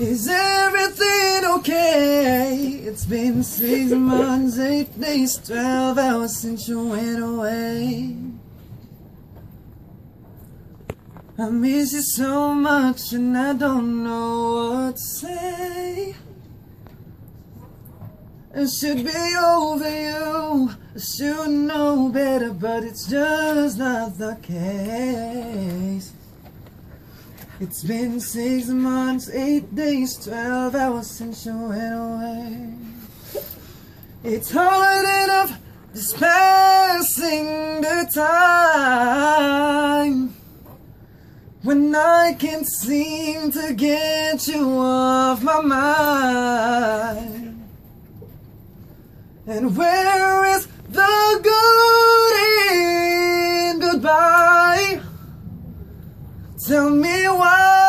Is everything okay? It's been six months, eight days, twelve hours since you went away. I miss you so much and I don't know what to say. It should be over you. I should know better, but it's just not the case. It's been six months, eight days, twelve hours since you went away. It's hard enough just passing the time when I can't seem to get you off my mind. And where is the Tell me why